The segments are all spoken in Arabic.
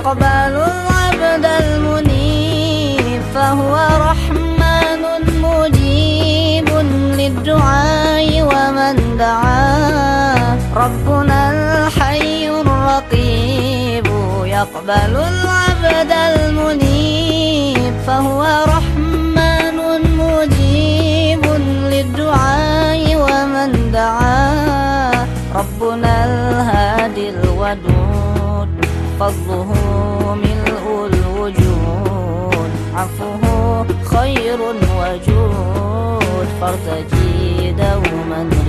يقبل العبد المنيب فهو رحمن مجيب للدعاء ومن دعا. ربنا الحي الرقيب يقبل العبد المنيب فهو رحمن ملء الوجود. عفوه خير وجود. فارتجي دوما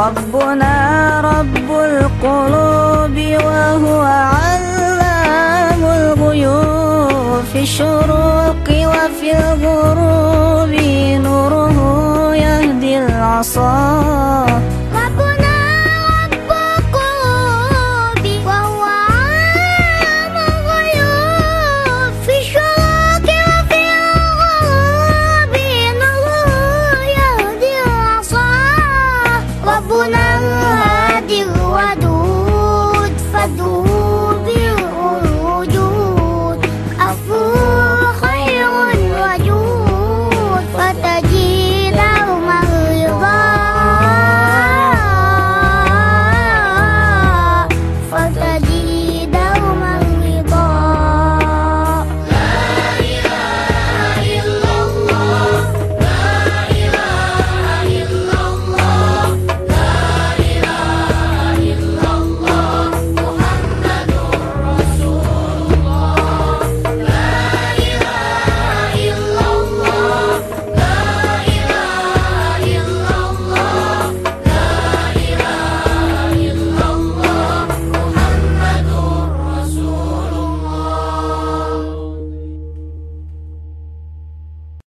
ربنا رب القلوب وهو علام الغيوب. في الشروق وفي الغروب نوره يهدي العصار